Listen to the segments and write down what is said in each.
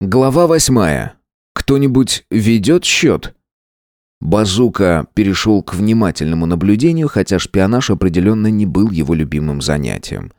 Глава восьмая. Кто-нибудь ведет счет? Базука перешел к внимательному наблюдению, хотя шпионаж определенно не был его любимым занятием.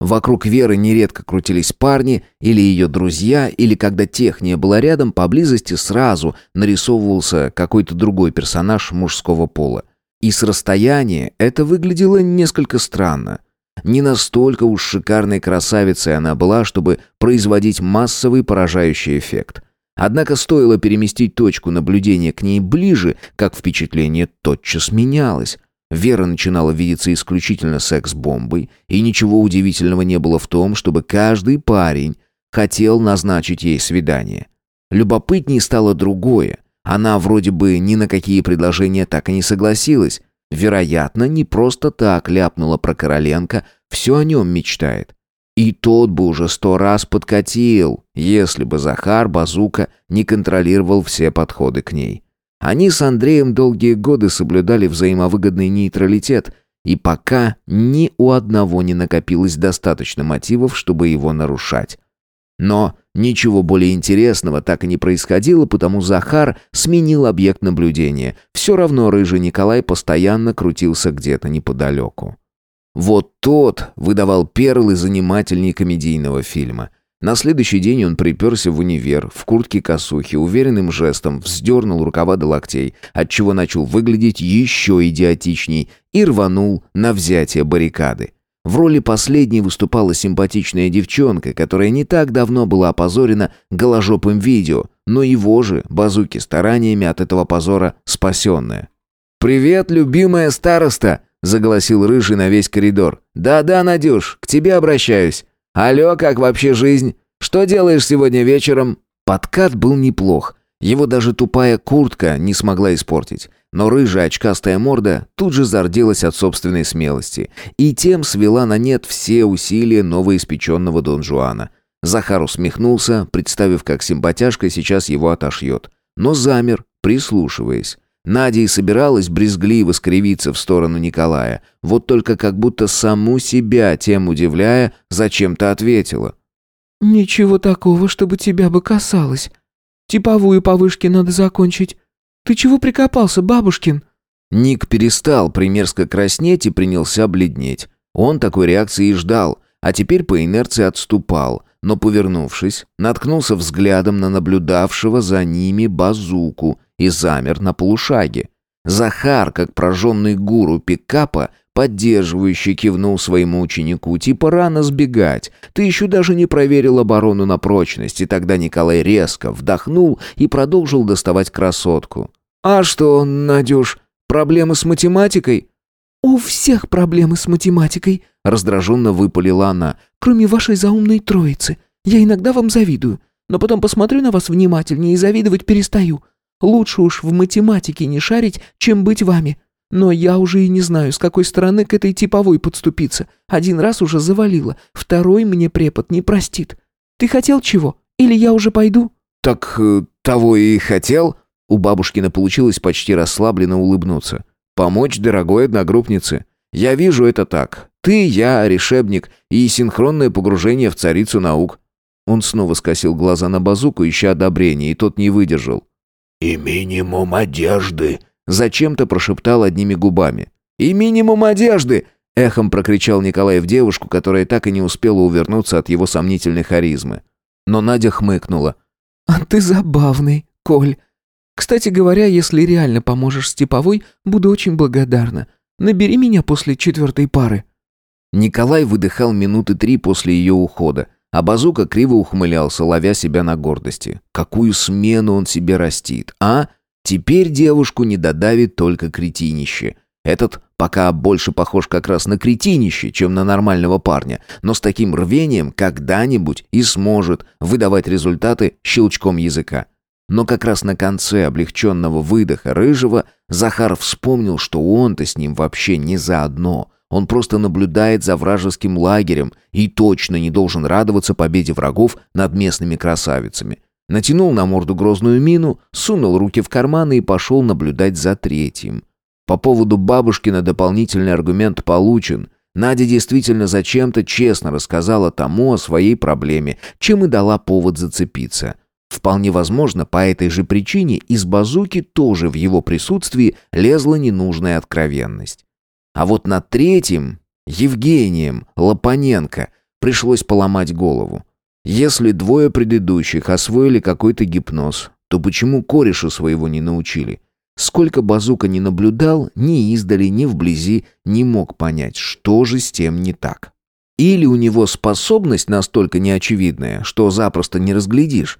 Вокруг Веры нередко крутились парни или ее друзья, или когда тех не было рядом, поблизости сразу нарисовывался какой-то другой персонаж мужского пола. И с расстояния это выглядело несколько странно. Не настолько уж шикарной красавицей она была, чтобы производить массовый поражающий эффект. Однако стоило переместить точку наблюдения к ней ближе, как впечатление тотчас менялось. Вера начинала видеться исключительно секс-бомбой, и ничего удивительного не было в том, чтобы каждый парень хотел назначить ей свидание. Любопытней стало другое. Она вроде бы ни на какие предложения так и не согласилась, Вероятно, не просто так ляпнула про Короленко, все о нем мечтает. И тот бы уже сто раз подкатил, если бы Захар Базука не контролировал все подходы к ней. Они с Андреем долгие годы соблюдали взаимовыгодный нейтралитет, и пока ни у одного не накопилось достаточно мотивов, чтобы его нарушать. Но ничего более интересного так и не происходило, потому Захар сменил объект наблюдения. Все равно рыжий Николай постоянно крутился где-то неподалеку. Вот тот выдавал перлы занимательней комедийного фильма. На следующий день он приперся в универ, в куртке косухи, уверенным жестом вздернул рукава до локтей, отчего начал выглядеть еще идиотичней, и рванул на взятие баррикады. В роли последней выступала симпатичная девчонка, которая не так давно была опозорена голожопым видео, но его же, базуки стараниями от этого позора спасенная. «Привет, любимая староста!» — заголосил Рыжий на весь коридор. «Да-да, Надюш, к тебе обращаюсь. Алло, как вообще жизнь? Что делаешь сегодня вечером?» Подкат был неплох. Его даже тупая куртка не смогла испортить. Но рыжая очкастая морда тут же зарделась от собственной смелости и тем свела на нет все усилия новоиспеченного Дон Жуана. Захар усмехнулся, представив, как симпатяшка сейчас его отошьет. Но замер, прислушиваясь. Надя и собиралась брезгливо скривиться в сторону Николая, вот только как будто саму себя тем удивляя, зачем-то ответила. «Ничего такого, чтобы тебя бы касалось. Типовую по вышке надо закончить. «Ты чего прикопался, бабушкин?» Ник перестал примерзко краснеть и принялся бледнеть. Он такой реакции и ждал, а теперь по инерции отступал, но, повернувшись, наткнулся взглядом на наблюдавшего за ними базуку и замер на полушаге. Захар, как прожженный гуру пикапа, поддерживающий кивнул своему ученику, типа рано сбегать. Ты еще даже не проверил оборону на прочность, и тогда Николай резко вдохнул и продолжил доставать красотку. «А что, Надюш, проблемы с математикой?» «У всех проблемы с математикой», — раздраженно выпалила она, «кроме вашей заумной троицы. Я иногда вам завидую, но потом посмотрю на вас внимательнее и завидовать перестаю. Лучше уж в математике не шарить, чем быть вами. Но я уже и не знаю, с какой стороны к этой типовой подступиться. Один раз уже завалила, второй мне препод не простит. Ты хотел чего? Или я уже пойду?» «Так э, того и хотел», у бабушкина получилось почти расслабленно улыбнуться. «Помочь дорогой одногруппнице. Я вижу это так. Ты, я, решебник и синхронное погружение в царицу наук». Он снова скосил глаза на базуку, ища одобрения, и тот не выдержал. «И минимум одежды», — зачем-то прошептал одними губами. «И минимум одежды!» — эхом прокричал Николай в девушку, которая так и не успела увернуться от его сомнительной харизмы. Но Надя хмыкнула. «А ты забавный, Коль. Кстати говоря, если реально поможешь с типовой, буду очень благодарна. Набери меня после четвертой пары». Николай выдыхал минуты три после ее ухода, а Базука криво ухмылялся, ловя себя на гордости. Какую смену он себе растит, а? Теперь девушку не додавит только кретинище. Этот пока больше похож как раз на кретинище, чем на нормального парня, но с таким рвением когда-нибудь и сможет выдавать результаты щелчком языка. Но как раз на конце облегченного выдоха Рыжего Захар вспомнил, что он-то с ним вообще не заодно. Он просто наблюдает за вражеским лагерем и точно не должен радоваться победе врагов над местными красавицами. Натянул на морду грозную мину, сунул руки в карманы и пошел наблюдать за третьим. По поводу бабушкина дополнительный аргумент получен. Надя действительно зачем-то честно рассказала тому о своей проблеме, чем и дала повод зацепиться – Вполне возможно, по этой же причине из базуки тоже в его присутствии лезла ненужная откровенность. А вот на третьем, Евгением Лопаненко, пришлось поломать голову. Если двое предыдущих освоили какой-то гипноз, то почему кореша своего не научили? Сколько базука не наблюдал, ни издали, ни вблизи не мог понять, что же с тем не так. Или у него способность настолько неочевидная, что запросто не разглядишь.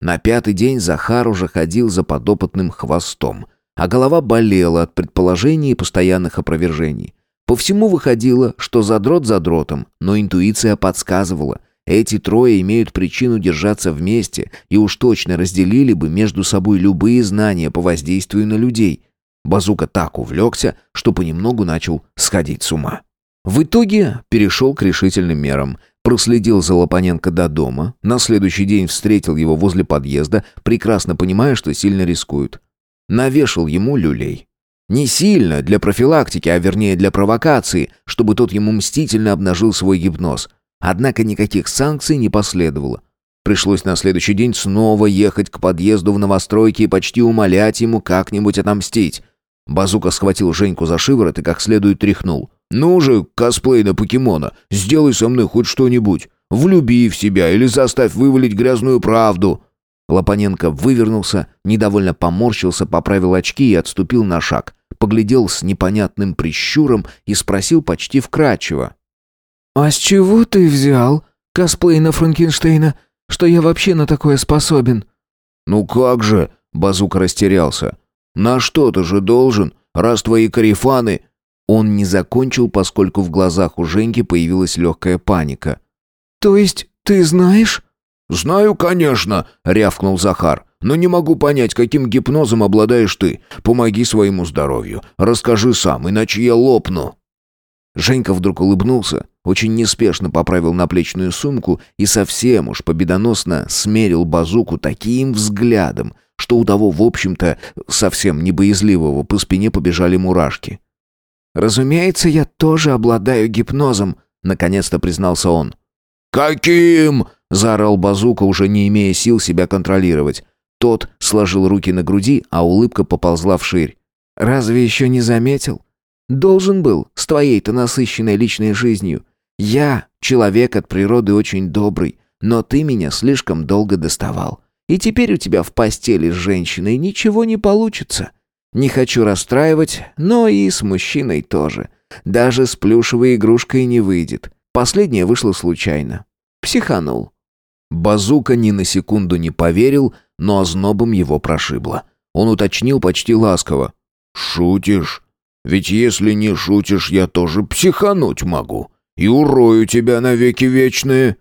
На пятый день Захар уже ходил за подопытным хвостом, а голова болела от предположений и постоянных опровержений. По всему выходило, что задрот задротом, но интуиция подсказывала – эти трое имеют причину держаться вместе и уж точно разделили бы между собой любые знания по воздействию на людей. Базука так увлекся, что понемногу начал сходить с ума. В итоге перешел к решительным мерам. Проследил за Лопаненко до дома, на следующий день встретил его возле подъезда, прекрасно понимая, что сильно рискует. Навешал ему люлей. Не сильно, для профилактики, а вернее для провокации, чтобы тот ему мстительно обнажил свой гипноз – Однако никаких санкций не последовало. Пришлось на следующий день снова ехать к подъезду в новостройке и почти умолять ему как-нибудь отомстить. Базука схватил Женьку за шиворот и как следует тряхнул. «Ну же, косплей на покемона, сделай со мной хоть что-нибудь. Влюби в себя или заставь вывалить грязную правду». Лопаненко вывернулся, недовольно поморщился, поправил очки и отступил на шаг. Поглядел с непонятным прищуром и спросил почти вкрадчиво. «А с чего ты взял, косплей на Франкенштейна, что я вообще на такое способен?» «Ну как же?» — Базука растерялся. «На что ты же должен, раз твои карифаны...» Он не закончил, поскольку в глазах у Женьки появилась легкая паника. «То есть ты знаешь?» «Знаю, конечно», — рявкнул Захар. «Но не могу понять, каким гипнозом обладаешь ты. Помоги своему здоровью. Расскажи сам, иначе я лопну». Женька вдруг улыбнулся, очень неспешно поправил наплечную сумку и совсем уж победоносно смерил базуку таким взглядом, что у того, в общем-то, совсем не боязливого, по спине побежали мурашки. «Разумеется, я тоже обладаю гипнозом», — наконец-то признался он. «Каким?» — заорал базука, уже не имея сил себя контролировать. Тот сложил руки на груди, а улыбка поползла вширь. «Разве еще не заметил? Должен был, с твоей-то насыщенной личной жизнью. Я человек от природы очень добрый, но ты меня слишком долго доставал. И теперь у тебя в постели с женщиной ничего не получится. Не хочу расстраивать, но и с мужчиной тоже. Даже с плюшевой игрушкой не выйдет. Последнее вышло случайно. Психанул. Базука ни на секунду не поверил, но ознобом его прошибло. Он уточнил почти ласково. «Шутишь? Ведь если не шутишь, я тоже психануть могу. И урою тебя навеки вечные».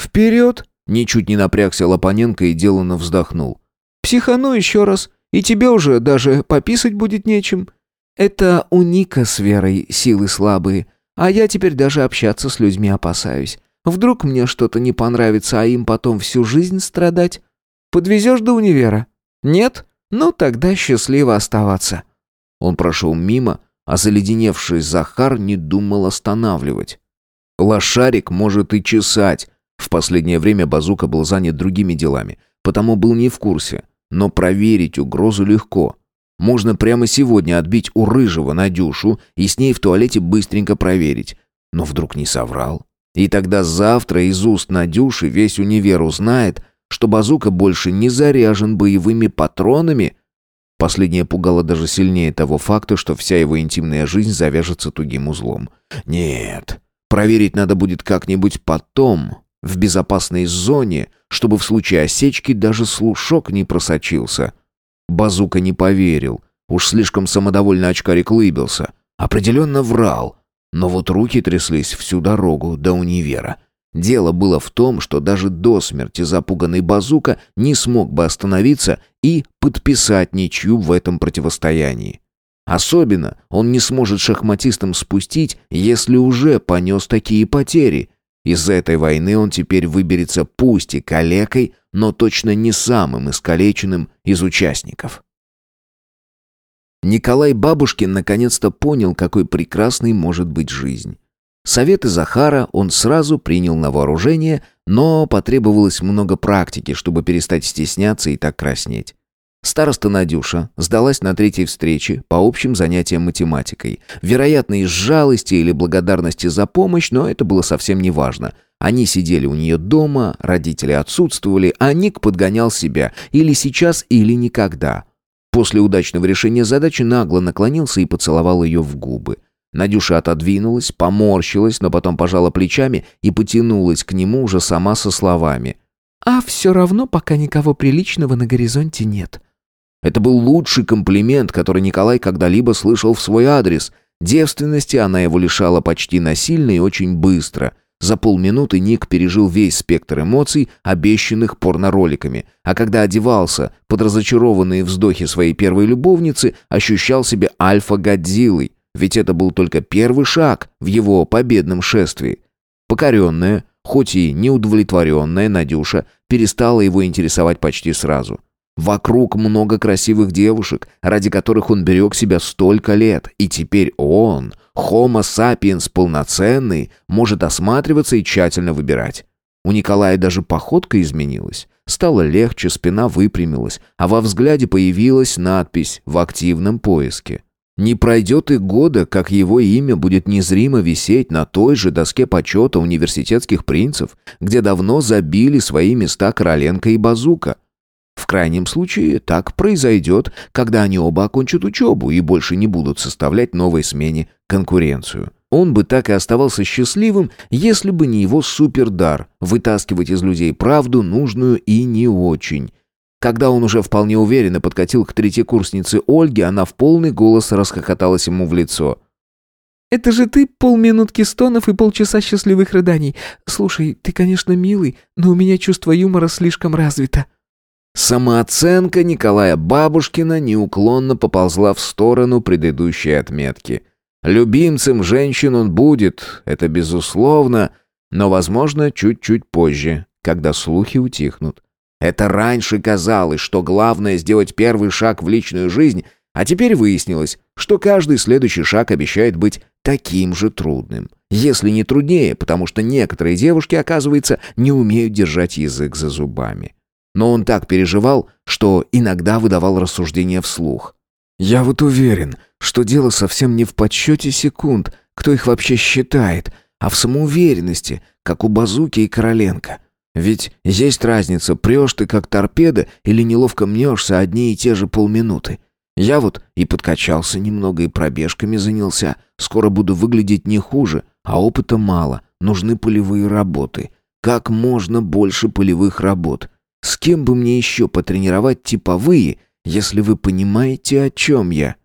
«Вперед!» — ничуть не напрягся Лопаненко и деланно вздохнул. «Психану еще раз, и тебе уже даже пописать будет нечем. Это у Ника с Верой силы слабые, а я теперь даже общаться с людьми опасаюсь. Вдруг мне что-то не понравится, а им потом всю жизнь страдать? Подвезешь до универа? Нет? Ну тогда счастливо оставаться». Он прошел мимо, а заледеневший Захар не думал останавливать. Лошарик может и чесать. В последнее время Базука был занят другими делами, потому был не в курсе. Но проверить угрозу легко. Можно прямо сегодня отбить у Рыжего Надюшу и с ней в туалете быстренько проверить. Но вдруг не соврал. И тогда завтра из уст Надюши весь универ узнает, что Базука больше не заряжен боевыми патронами, Последнее пугало даже сильнее того факта, что вся его интимная жизнь завяжется тугим узлом. Нет, проверить надо будет как-нибудь потом, в безопасной зоне, чтобы в случае осечки даже слушок не просочился. Базука не поверил. Уж слишком самодовольно очкарик лыбился. Определенно врал. Но вот руки тряслись всю дорогу до универа. Дело было в том, что даже до смерти запуганный базука не смог бы остановиться и подписать ничью в этом противостоянии. Особенно он не сможет шахматистам спустить, если уже понес такие потери. Из-за этой войны он теперь выберется пусть и калекой, но точно не самым искалеченным из участников. Николай Бабушкин наконец-то понял, какой прекрасной может быть жизнь. Советы Захара он сразу принял на вооружение, но потребовалось много практики, чтобы перестать стесняться и так краснеть. Староста Надюша сдалась на третьей встрече по общим занятиям математикой. Вероятно, из жалости или благодарности за помощь, но это было совсем не важно. Они сидели у нее дома, родители отсутствовали, а Ник подгонял себя или сейчас, или никогда. После удачного решения задачи нагло наклонился и поцеловал ее в губы. Надюша отодвинулась, поморщилась, но потом пожала плечами и потянулась к нему уже сама со словами. «А все равно пока никого приличного на горизонте нет». Это был лучший комплимент, который Николай когда-либо слышал в свой адрес. Девственности она его лишала почти насильно и очень быстро. За полминуты Ник пережил весь спектр эмоций, обещанных порнороликами, а когда одевался под разочарованные вздохи своей первой любовницы, ощущал себя альфа-годзиллой, ведь это был только первый шаг в его победном шествии. Покоренная, хоть и неудовлетворенная Надюша перестала его интересовать почти сразу – Вокруг много красивых девушек, ради которых он берег себя столько лет, и теперь он, Homo sapiens полноценный, может осматриваться и тщательно выбирать. У Николая даже походка изменилась. Стало легче, спина выпрямилась, а во взгляде появилась надпись «В активном поиске». Не пройдет и года, как его имя будет незримо висеть на той же доске почета университетских принцев, где давно забили свои места Короленко и Базука – в крайнем случае так произойдет, когда они оба окончат учебу и больше не будут составлять новой смене конкуренцию. Он бы так и оставался счастливым, если бы не его супердар – вытаскивать из людей правду, нужную и не очень. Когда он уже вполне уверенно подкатил к третьекурснице Ольге, она в полный голос расхохоталась ему в лицо. «Это же ты полминутки стонов и полчаса счастливых рыданий. Слушай, ты, конечно, милый, но у меня чувство юмора слишком развито». Самооценка Николая Бабушкина неуклонно поползла в сторону предыдущей отметки. Любимцем женщин он будет, это безусловно, но, возможно, чуть-чуть позже, когда слухи утихнут. Это раньше казалось, что главное сделать первый шаг в личную жизнь, а теперь выяснилось, что каждый следующий шаг обещает быть таким же трудным. Если не труднее, потому что некоторые девушки, оказывается, не умеют держать язык за зубами. Но он так переживал, что иногда выдавал рассуждения вслух. «Я вот уверен, что дело совсем не в подсчете секунд, кто их вообще считает, а в самоуверенности, как у Базуки и Короленко. Ведь есть разница, прешь ты как торпеда или неловко мнешься одни и те же полминуты. Я вот и подкачался немного, и пробежками занялся. Скоро буду выглядеть не хуже, а опыта мало, нужны полевые работы. Как можно больше полевых работ. С кем бы мне еще потренировать типовые, если вы понимаете, о чем я?»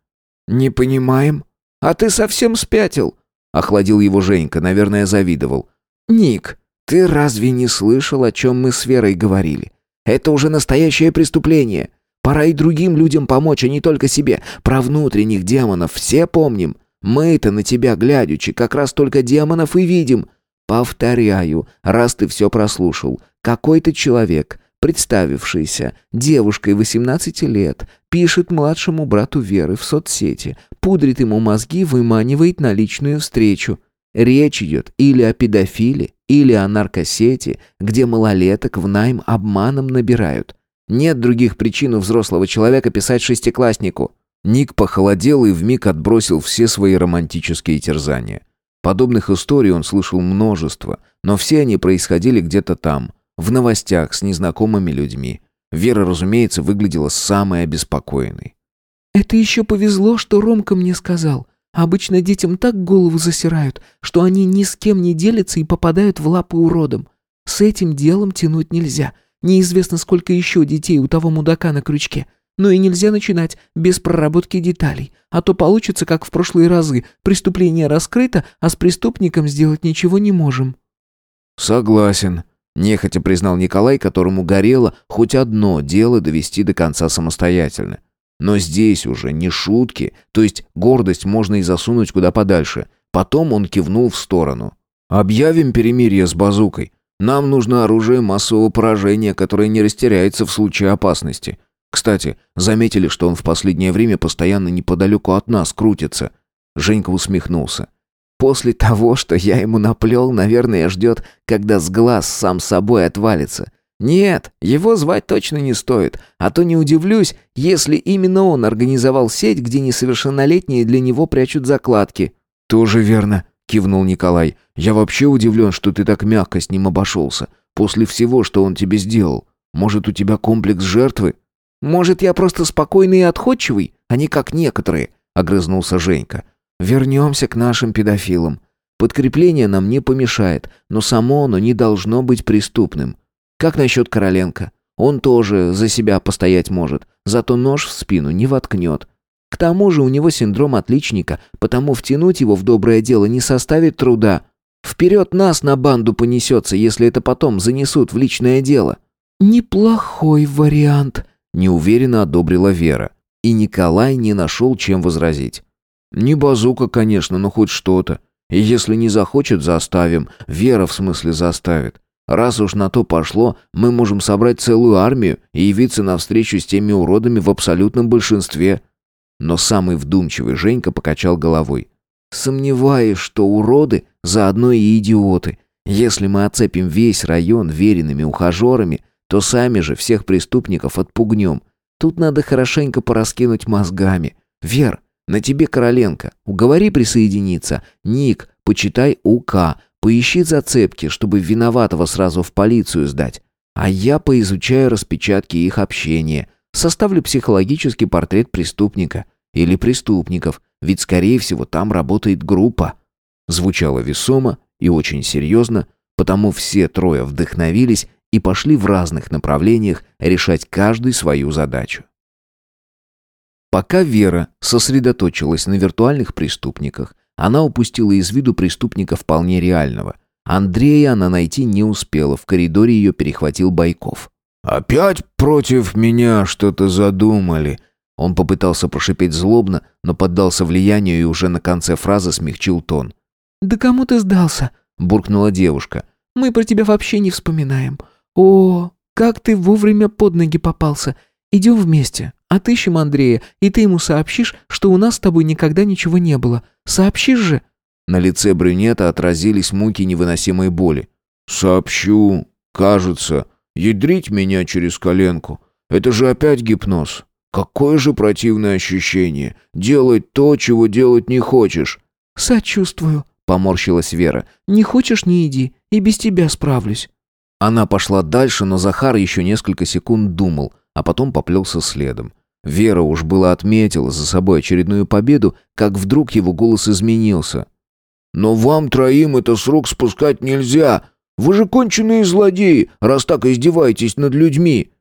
«Не понимаем. А ты совсем спятил?» Охладил его Женька, наверное, завидовал. «Ник, ты разве не слышал, о чем мы с Верой говорили? Это уже настоящее преступление. Пора и другим людям помочь, а не только себе. Про внутренних демонов все помним. Мы-то на тебя глядячи, как раз только демонов и видим. Повторяю, раз ты все прослушал, какой-то человек представившаяся девушкой 18 лет, пишет младшему брату Веры в соцсети, пудрит ему мозги, выманивает на личную встречу. Речь идет или о педофиле, или о наркосети, где малолеток в найм обманом набирают. Нет других причин у взрослого человека писать шестикласснику. Ник похолодел и вмиг отбросил все свои романтические терзания. Подобных историй он слышал множество, но все они происходили где-то там, в новостях с незнакомыми людьми. Вера, разумеется, выглядела самой обеспокоенной. «Это еще повезло, что Ромка мне сказал. Обычно детям так голову засирают, что они ни с кем не делятся и попадают в лапы уродам. С этим делом тянуть нельзя. Неизвестно, сколько еще детей у того мудака на крючке. Но и нельзя начинать без проработки деталей, а то получится, как в прошлые разы. Преступление раскрыто, а с преступником сделать ничего не можем». «Согласен», Нехотя признал Николай, которому горело хоть одно дело довести до конца самостоятельно. Но здесь уже не шутки, то есть гордость можно и засунуть куда подальше. Потом он кивнул в сторону. «Объявим перемирие с базукой. Нам нужно оружие массового поражения, которое не растеряется в случае опасности. Кстати, заметили, что он в последнее время постоянно неподалеку от нас крутится». Женька усмехнулся. После того, что я ему наплел, наверное, ждет, когда с глаз сам собой отвалится. Нет, его звать точно не стоит, а то не удивлюсь, если именно он организовал сеть, где несовершеннолетние для него прячут закладки. Тоже верно, кивнул Николай. Я вообще удивлен, что ты так мягко с ним обошелся. После всего, что он тебе сделал. Может, у тебя комплекс жертвы? Может, я просто спокойный и отходчивый, а не как некоторые, огрызнулся Женька. Вернемся к нашим педофилам. Подкрепление нам не помешает, но само оно не должно быть преступным. Как насчет Короленко? Он тоже за себя постоять может, зато нож в спину не воткнет. К тому же у него синдром отличника, потому втянуть его в доброе дело не составит труда. Вперед нас на банду понесется, если это потом занесут в личное дело». «Неплохой вариант», — неуверенно одобрила Вера. И Николай не нашел, чем возразить. «Не базука, конечно, но хоть что-то. И если не захочет, заставим. Вера, в смысле, заставит. Раз уж на то пошло, мы можем собрать целую армию и явиться навстречу с теми уродами в абсолютном большинстве». Но самый вдумчивый Женька покачал головой. «Сомневаюсь, что уроды заодно и идиоты. Если мы оцепим весь район веренными ухажерами, то сами же всех преступников отпугнем. Тут надо хорошенько пораскинуть мозгами. Вер, на тебе Короленко. Уговори присоединиться. Ник, почитай УК. Поищи зацепки, чтобы виноватого сразу в полицию сдать. А я поизучаю распечатки их общения. Составлю психологический портрет преступника. Или преступников. Ведь, скорее всего, там работает группа. Звучало весомо и очень серьезно, потому все трое вдохновились и пошли в разных направлениях решать каждый свою задачу. Пока Вера сосредоточилась на виртуальных преступниках, она упустила из виду преступника вполне реального. Андрея она найти не успела, в коридоре ее перехватил Байков. «Опять против меня что-то задумали?» Он попытался прошипеть злобно, но поддался влиянию и уже на конце фразы смягчил тон. «Да кому ты сдался?» – буркнула девушка. «Мы про тебя вообще не вспоминаем. О, как ты вовремя под ноги попался. Идем вместе, отыщем Андрея, и ты ему сообщишь, что у нас с тобой никогда ничего не было. Сообщишь же?» На лице брюнета отразились муки невыносимой боли. «Сообщу. Кажется. Ядрить меня через коленку. Это же опять гипноз. Какое же противное ощущение. Делать то, чего делать не хочешь». «Сочувствую», — поморщилась Вера. «Не хочешь — не иди. И без тебя справлюсь». Она пошла дальше, но Захар еще несколько секунд думал, а потом поплелся следом. Вера уж была отметила за собой очередную победу, как вдруг его голос изменился. «Но вам троим это с рук спускать нельзя. Вы же конченые злодеи, раз так издеваетесь над людьми».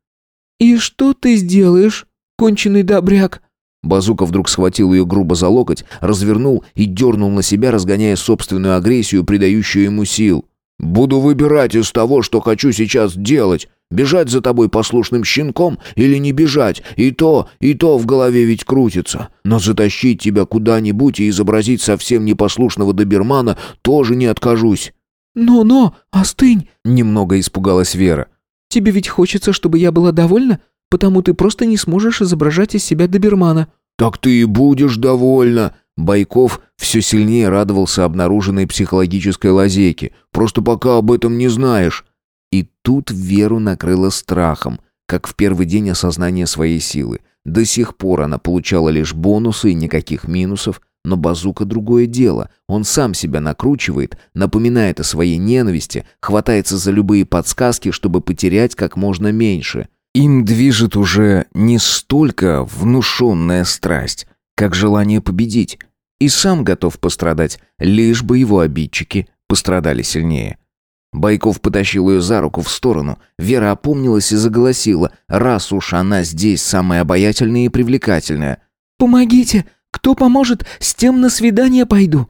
«И что ты сделаешь, конченый добряк?» Базука вдруг схватил ее грубо за локоть, развернул и дернул на себя, разгоняя собственную агрессию, придающую ему сил. Буду выбирать из того, что хочу сейчас делать. Бежать за тобой послушным щенком или не бежать. И то, и то в голове ведь крутится. Но затащить тебя куда-нибудь и изобразить совсем непослушного добермана тоже не откажусь. «Но-но, остынь!» — немного испугалась Вера. «Тебе ведь хочется, чтобы я была довольна? Потому ты просто не сможешь изображать из себя добермана». «Так ты и будешь довольна!» Байков все сильнее радовался обнаруженной психологической лазейке. «Просто пока об этом не знаешь». И тут Веру накрыло страхом, как в первый день осознания своей силы. До сих пор она получала лишь бонусы и никаких минусов, но базука другое дело. Он сам себя накручивает, напоминает о своей ненависти, хватается за любые подсказки, чтобы потерять как можно меньше. Им движет уже не столько внушенная страсть, как желание победить. И сам готов пострадать, лишь бы его обидчики пострадали сильнее. Байков потащил ее за руку в сторону. Вера опомнилась и заголосила, раз уж она здесь самая обаятельная и привлекательная. «Помогите! Кто поможет? С тем на свидание пойду!»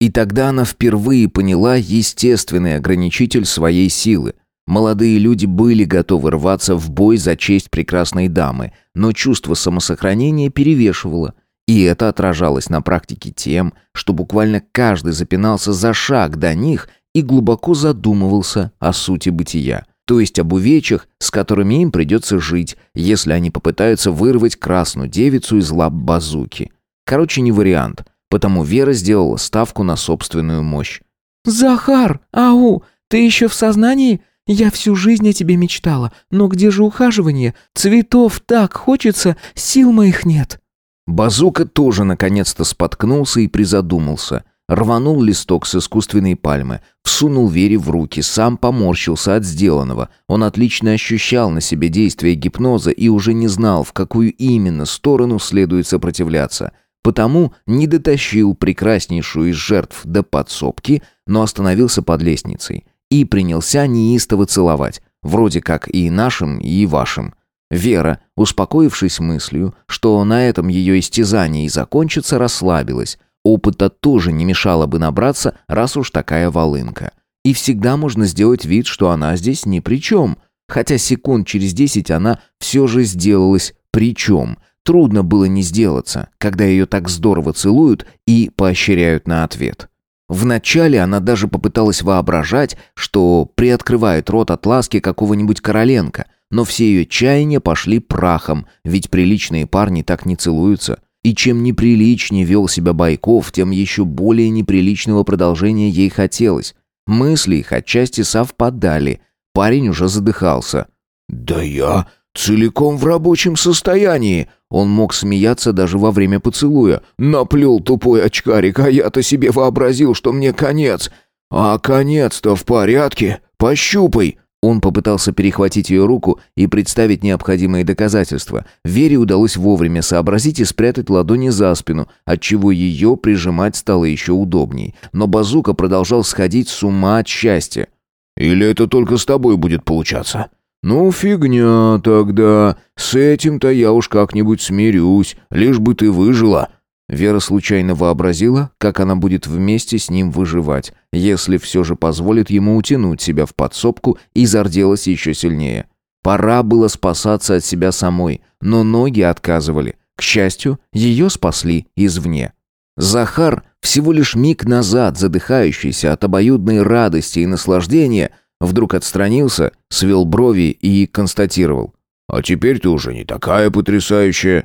И тогда она впервые поняла естественный ограничитель своей силы. Молодые люди были готовы рваться в бой за честь прекрасной дамы, но чувство самосохранения перевешивало. И это отражалось на практике тем, что буквально каждый запинался за шаг до них и глубоко задумывался о сути бытия, то есть об увечьях, с которыми им придется жить, если они попытаются вырвать красную девицу из лап базуки. Короче, не вариант. потому Вера сделала ставку на собственную мощь. «Захар! Ау! Ты еще в сознании? Я всю жизнь о тебе мечтала, но где же ухаживание? Цветов так хочется, сил моих нет». Базука тоже наконец-то споткнулся и призадумался. Рванул листок с искусственной пальмы, всунул Вере в руки, сам поморщился от сделанного. Он отлично ощущал на себе действие гипноза и уже не знал, в какую именно сторону следует сопротивляться. Потому не дотащил прекраснейшую из жертв до подсобки, но остановился под лестницей и принялся неистово целовать, вроде как и нашим, и вашим. Вера, успокоившись мыслью, что на этом ее истязание и закончится, расслабилась. Опыта тоже не мешало бы набраться, раз уж такая волынка. И всегда можно сделать вид, что она здесь ни при чем. Хотя секунд через десять она все же сделалась при чем. Трудно было не сделаться, когда ее так здорово целуют и поощряют на ответ. Вначале она даже попыталась воображать, что приоткрывает рот от ласки какого-нибудь Короленко – но все ее чаяния пошли прахом, ведь приличные парни так не целуются. И чем неприличнее вел себя Байков, тем еще более неприличного продолжения ей хотелось. Мысли их отчасти совпадали. Парень уже задыхался. «Да я целиком в рабочем состоянии!» Он мог смеяться даже во время поцелуя. «Наплел тупой очкарик, а я-то себе вообразил, что мне конец!» «А конец-то в порядке? Пощупай!» Он попытался перехватить ее руку и представить необходимые доказательства. Вере удалось вовремя сообразить и спрятать ладони за спину, отчего ее прижимать стало еще удобней. Но Базука продолжал сходить с ума от счастья. «Или это только с тобой будет получаться?» «Ну, фигня тогда. С этим-то я уж как-нибудь смирюсь, лишь бы ты выжила». Вера случайно вообразила, как она будет вместе с ним выживать, если все же позволит ему утянуть себя в подсобку и зарделась еще сильнее. Пора было спасаться от себя самой, но ноги отказывали. К счастью, ее спасли извне. Захар, всего лишь миг назад задыхающийся от обоюдной радости и наслаждения, вдруг отстранился, свел брови и констатировал. «А теперь ты уже не такая потрясающая».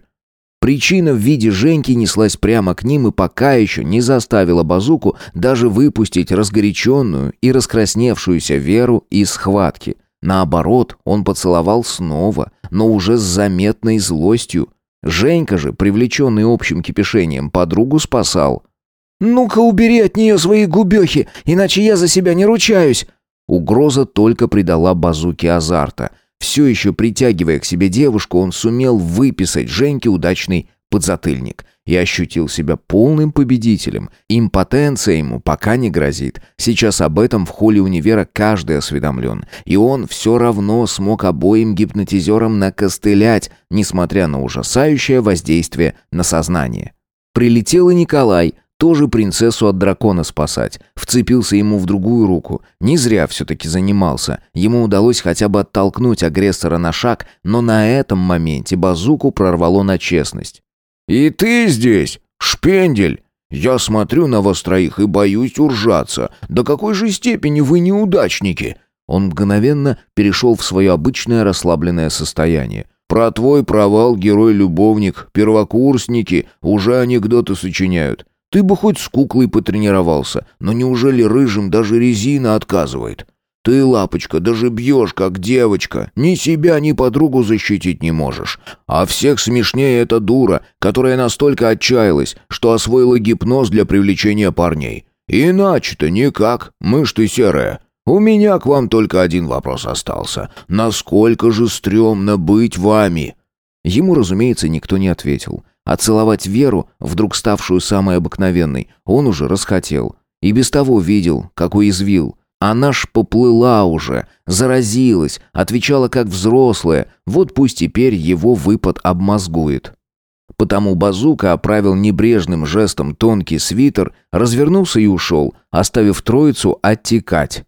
Причина в виде Женьки неслась прямо к ним и пока еще не заставила базуку даже выпустить разгоряченную и раскрасневшуюся Веру из схватки. Наоборот, он поцеловал снова, но уже с заметной злостью. Женька же, привлеченный общим кипишением, подругу спасал. «Ну-ка убери от нее свои губехи, иначе я за себя не ручаюсь!» Угроза только придала базуке азарта – все еще притягивая к себе девушку, он сумел выписать Женьке удачный подзатыльник и ощутил себя полным победителем. Импотенция ему пока не грозит. Сейчас об этом в холле универа каждый осведомлен. И он все равно смог обоим гипнотизерам накостылять, несмотря на ужасающее воздействие на сознание. Прилетел и Николай – тоже принцессу от дракона спасать. Вцепился ему в другую руку. Не зря все-таки занимался. Ему удалось хотя бы оттолкнуть агрессора на шаг, но на этом моменте базуку прорвало на честность. «И ты здесь, шпендель!» «Я смотрю на вас троих и боюсь уржаться. До какой же степени вы неудачники?» Он мгновенно перешел в свое обычное расслабленное состояние. «Про твой провал герой-любовник, первокурсники уже анекдоты сочиняют. Ты бы хоть с куклой потренировался, но неужели рыжим даже резина отказывает? Ты, лапочка, даже бьешь, как девочка. Ни себя, ни подругу защитить не можешь. А всех смешнее эта дура, которая настолько отчаялась, что освоила гипноз для привлечения парней. Иначе-то никак, мышь ты серая. У меня к вам только один вопрос остался. Насколько же стрёмно быть вами?» Ему, разумеется, никто не ответил. А целовать Веру, вдруг ставшую самой обыкновенной, он уже расхотел. И без того видел, как уязвил. Она ж поплыла уже, заразилась, отвечала как взрослая, вот пусть теперь его выпад обмозгует. Потому Базука оправил небрежным жестом тонкий свитер, развернулся и ушел, оставив троицу оттекать.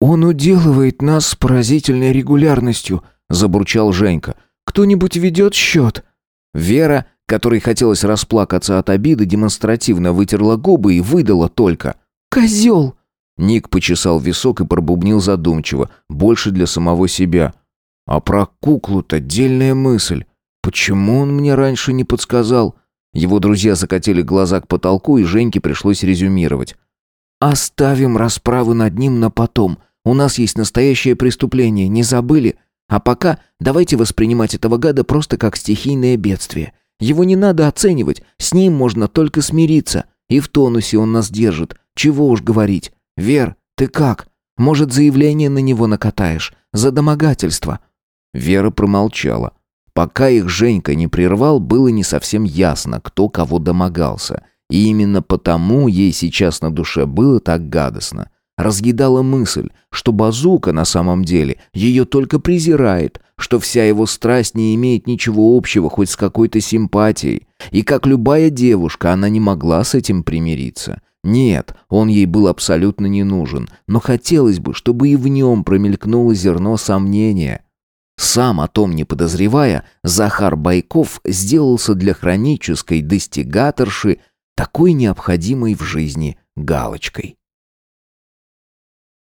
«Он уделывает нас с поразительной регулярностью», — забурчал Женька. «Кто-нибудь ведет счет?» Вера, которой хотелось расплакаться от обиды, демонстративно вытерла губы и выдала только «Козел!». Ник почесал висок и пробубнил задумчиво, больше для самого себя. «А про куклу-то дельная мысль. Почему он мне раньше не подсказал? Его друзья закатили глаза к потолку, и Женьке пришлось резюмировать. «Оставим расправу над ним на потом. У нас есть настоящее преступление, не забыли? А пока давайте воспринимать этого гада просто как стихийное бедствие. Его не надо оценивать, с ним можно только смириться. И в тонусе он нас держит. Чего уж говорить. Вер, ты как? Может, заявление на него накатаешь? За домогательство?» Вера промолчала. Пока их Женька не прервал, было не совсем ясно, кто кого домогался. И именно потому ей сейчас на душе было так гадостно. Разъедала мысль, что Базука на самом деле ее только презирает, что вся его страсть не имеет ничего общего хоть с какой-то симпатией. И как любая девушка, она не могла с этим примириться. Нет, он ей был абсолютно не нужен, но хотелось бы, чтобы и в нем промелькнуло зерно сомнения – сам о том не подозревая, Захар Байков сделался для хронической достигаторши такой необходимой в жизни галочкой.